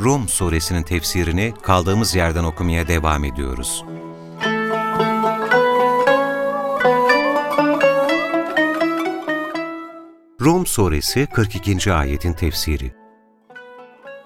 Rum suresinin tefsirini kaldığımız yerden okumaya devam ediyoruz. Rum suresi 42. ayetin tefsiri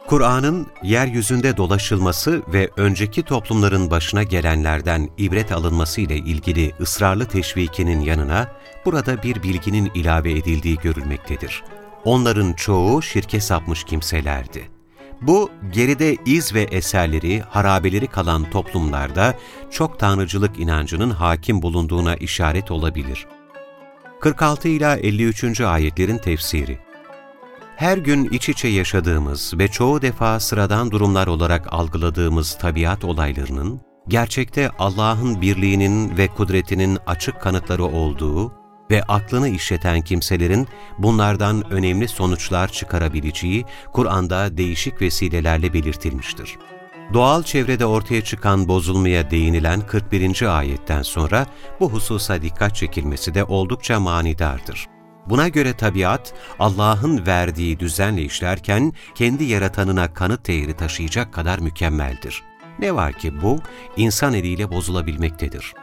Kur'an'ın yeryüzünde dolaşılması ve önceki toplumların başına gelenlerden ibret alınması ile ilgili ısrarlı teşvikinin yanına burada bir bilginin ilave edildiği görülmektedir. Onların çoğu şirke sapmış kimselerdi. Bu, geride iz ve eserleri, harabeleri kalan toplumlarda çok tanrıcılık inancının hakim bulunduğuna işaret olabilir. 46 ila 53. ayetlerin tefsiri her gün iç içe yaşadığımız ve çoğu defa sıradan durumlar olarak algıladığımız tabiat olaylarının, gerçekte Allah'ın birliğinin ve kudretinin açık kanıtları olduğu ve aklını işleten kimselerin bunlardan önemli sonuçlar çıkarabileceği Kur'an'da değişik vesilelerle belirtilmiştir. Doğal çevrede ortaya çıkan bozulmaya değinilen 41. ayetten sonra bu hususa dikkat çekilmesi de oldukça manidardır. Buna göre tabiat, Allah'ın verdiği düzenle işlerken kendi yaratanına kanıt değeri taşıyacak kadar mükemmeldir. Ne var ki bu, insan eliyle bozulabilmektedir.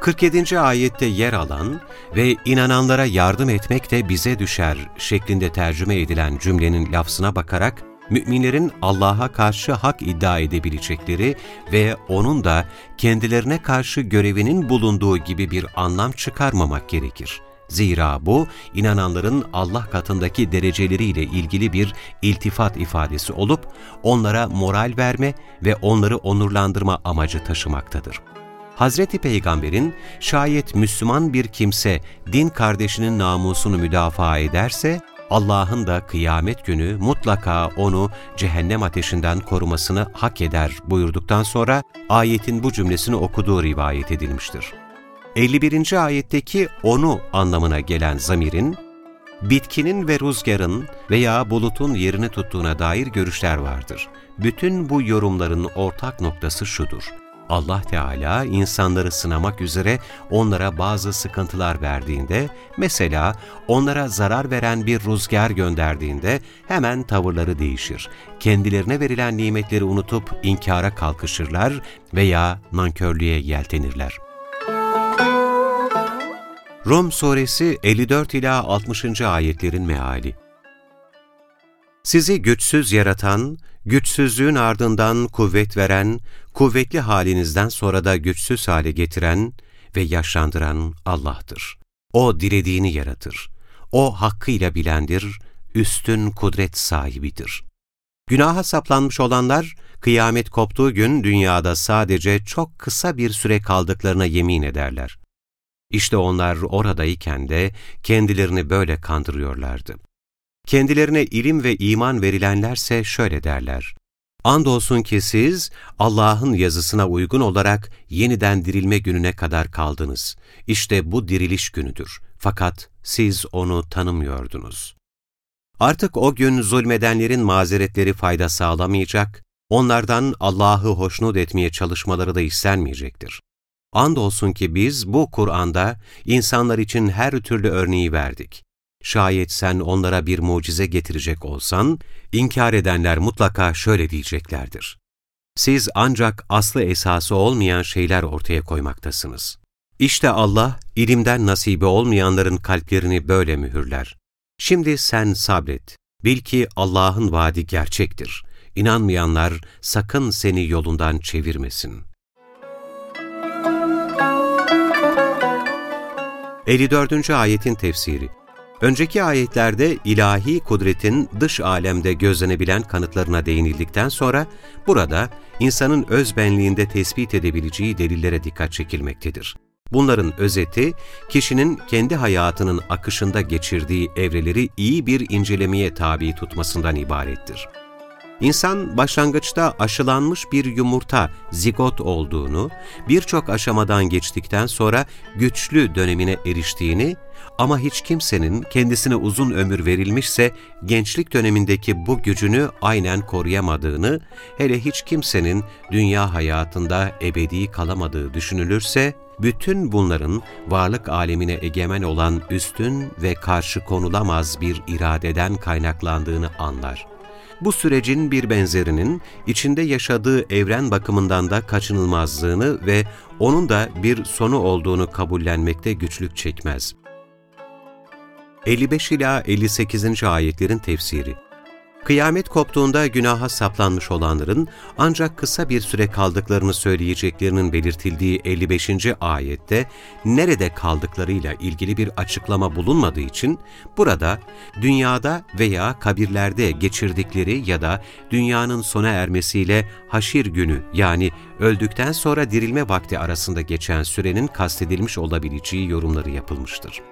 47. ayette yer alan ve inananlara yardım etmek de bize düşer şeklinde tercüme edilen cümlenin lafzına bakarak, müminlerin Allah'a karşı hak iddia edebilecekleri ve O'nun da kendilerine karşı görevinin bulunduğu gibi bir anlam çıkarmamak gerekir. Zira bu, inananların Allah katındaki dereceleriyle ilgili bir iltifat ifadesi olup, onlara moral verme ve onları onurlandırma amacı taşımaktadır. Hazreti Peygamber'in şayet Müslüman bir kimse din kardeşinin namusunu müdafaa ederse, Allah'ın da kıyamet günü mutlaka onu cehennem ateşinden korumasını hak eder buyurduktan sonra ayetin bu cümlesini okuduğu rivayet edilmiştir. 51. ayetteki onu anlamına gelen zamirin, bitkinin ve rüzgarın veya bulutun yerini tuttuğuna dair görüşler vardır. Bütün bu yorumların ortak noktası şudur. Allah Teala insanları sınamak üzere onlara bazı sıkıntılar verdiğinde, mesela onlara zarar veren bir rüzgar gönderdiğinde hemen tavırları değişir. Kendilerine verilen nimetleri unutup inkara kalkışırlar veya nankörlüğe yeltenirler. Rum Suresi 54 ila 60. ayetlerin meali. Sizi güçsüz yaratan, güçsüzlüğün ardından kuvvet veren, kuvvetli halinizden sonra da güçsüz hale getiren ve yaşlandıran Allah'tır. O dilediğini yaratır. O hakkıyla bilendir, üstün kudret sahibidir. Günaha saplanmış olanlar, kıyamet koptuğu gün dünyada sadece çok kısa bir süre kaldıklarına yemin ederler. İşte onlar oradayken de kendilerini böyle kandırıyorlardı. Kendilerine ilim ve iman verilenlerse şöyle derler. Andolsun ki siz Allah'ın yazısına uygun olarak yeniden dirilme gününe kadar kaldınız. İşte bu diriliş günüdür. Fakat siz onu tanımıyordunuz. Artık o gün zulmedenlerin mazeretleri fayda sağlamayacak, onlardan Allah'ı hoşnut etmeye çalışmaları da istenmeyecektir. Andolsun ki biz bu Kur'an'da insanlar için her türlü örneği verdik. Şayet sen onlara bir mucize getirecek olsan, inkar edenler mutlaka şöyle diyeceklerdir. Siz ancak aslı esası olmayan şeyler ortaya koymaktasınız. İşte Allah, ilimden nasibi olmayanların kalplerini böyle mühürler. Şimdi sen sabret. Bil ki Allah'ın vaadi gerçektir. İnanmayanlar sakın seni yolundan çevirmesin. 54. ayetin tefsiri Önceki ayetlerde ilahi kudretin dış alemde gözlenebilen kanıtlarına değinildikten sonra burada insanın öz benliğinde tespit edebileceği delillere dikkat çekilmektedir. Bunların özeti, kişinin kendi hayatının akışında geçirdiği evreleri iyi bir incelemeye tabi tutmasından ibarettir. İnsan başlangıçta aşılanmış bir yumurta, zigot olduğunu, birçok aşamadan geçtikten sonra güçlü dönemine eriştiğini ama hiç kimsenin kendisine uzun ömür verilmişse gençlik dönemindeki bu gücünü aynen koruyamadığını, hele hiç kimsenin dünya hayatında ebedi kalamadığı düşünülürse, bütün bunların varlık alemine egemen olan üstün ve karşı konulamaz bir iradeden kaynaklandığını anlar. Bu sürecin bir benzerinin içinde yaşadığı evren bakımından da kaçınılmazlığını ve onun da bir sonu olduğunu kabullenmekte güçlük çekmez. 55 ila 58. ayetlerin tefsiri Kıyamet koptuğunda günaha saplanmış olanların ancak kısa bir süre kaldıklarını söyleyeceklerinin belirtildiği 55. ayette nerede kaldıklarıyla ilgili bir açıklama bulunmadığı için burada dünyada veya kabirlerde geçirdikleri ya da dünyanın sona ermesiyle haşir günü yani öldükten sonra dirilme vakti arasında geçen sürenin kastedilmiş olabileceği yorumları yapılmıştır.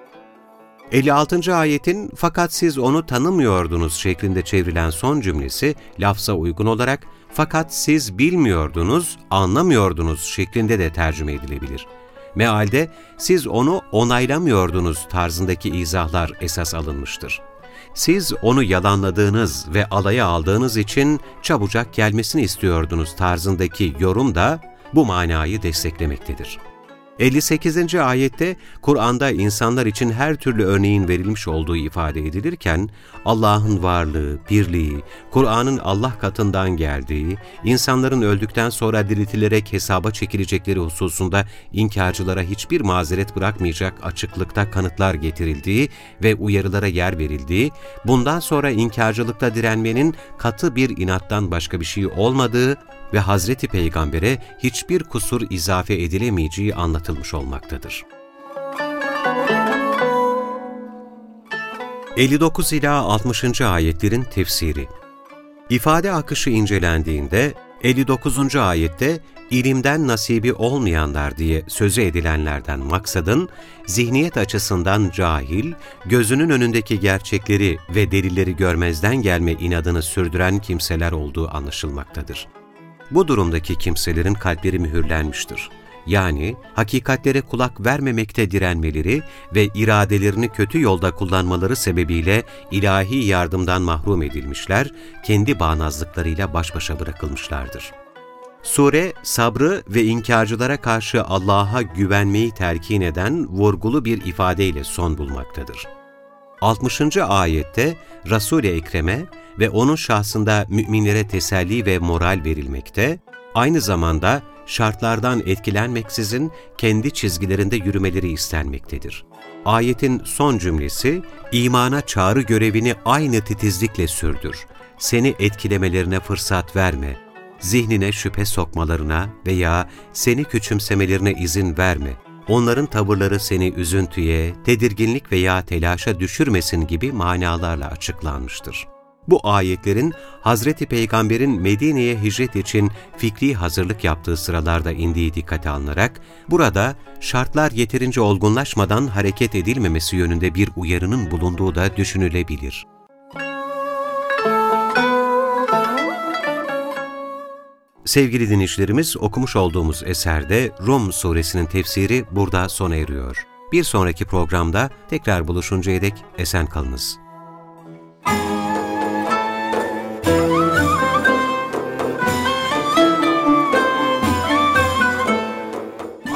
56. ayetin fakat siz onu tanımıyordunuz şeklinde çevrilen son cümlesi lafza uygun olarak fakat siz bilmiyordunuz, anlamıyordunuz şeklinde de tercüme edilebilir. Mealde siz onu onaylamıyordunuz tarzındaki izahlar esas alınmıştır. Siz onu yalanladığınız ve alaya aldığınız için çabucak gelmesini istiyordunuz tarzındaki yorum da bu manayı desteklemektedir. 58. ayette Kur'an'da insanlar için her türlü örneğin verilmiş olduğu ifade edilirken, Allah'ın varlığı, birliği, Kur'an'ın Allah katından geldiği, insanların öldükten sonra diriltilerek hesaba çekilecekleri hususunda inkarcılara hiçbir mazeret bırakmayacak açıklıkta kanıtlar getirildiği ve uyarılara yer verildiği, bundan sonra inkarcılıkta direnmenin katı bir inattan başka bir şey olmadığı ve Hazreti Peygamber'e hiçbir kusur izafe edilemeyeceği anlatılmış olmaktadır. 59 ila 60. ayetlerin tefsiri İfade akışı incelendiğinde 59. ayette ilimden nasibi olmayanlar diye sözü edilenlerden maksadın, zihniyet açısından cahil, gözünün önündeki gerçekleri ve delilleri görmezden gelme inadını sürdüren kimseler olduğu anlaşılmaktadır. Bu durumdaki kimselerin kalpleri mühürlenmiştir. Yani hakikatlere kulak vermemekte direnmeleri ve iradelerini kötü yolda kullanmaları sebebiyle ilahi yardımdan mahrum edilmişler, kendi bağnazlıklarıyla baş başa bırakılmışlardır. Sure, sabrı ve inkarcılara karşı Allah'a güvenmeyi telkin eden vurgulu bir ifadeyle son bulmaktadır. 60. ayette Resul-i Ekrem'e ve onun şahsında müminlere teselli ve moral verilmekte, aynı zamanda şartlardan etkilenmeksizin kendi çizgilerinde yürümeleri istenmektedir. Ayetin son cümlesi, imana çağrı görevini aynı titizlikle sürdür. Seni etkilemelerine fırsat verme, zihnine şüphe sokmalarına veya seni küçümsemelerine izin verme. Onların tavırları seni üzüntüye, tedirginlik veya telaşa düşürmesin gibi manalarla açıklanmıştır. Bu ayetlerin Hazreti Peygamber'in Medine'ye hicret için fikri hazırlık yaptığı sıralarda indiği dikkate alınarak, burada şartlar yeterince olgunlaşmadan hareket edilmemesi yönünde bir uyarının bulunduğu da düşünülebilir. Sevgili dinleyicilerimiz, okumuş olduğumuz eserde Rum suresinin tefsiri burada sona eriyor. Bir sonraki programda tekrar buluşuncaya dek esen kalınız.